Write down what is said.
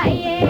आए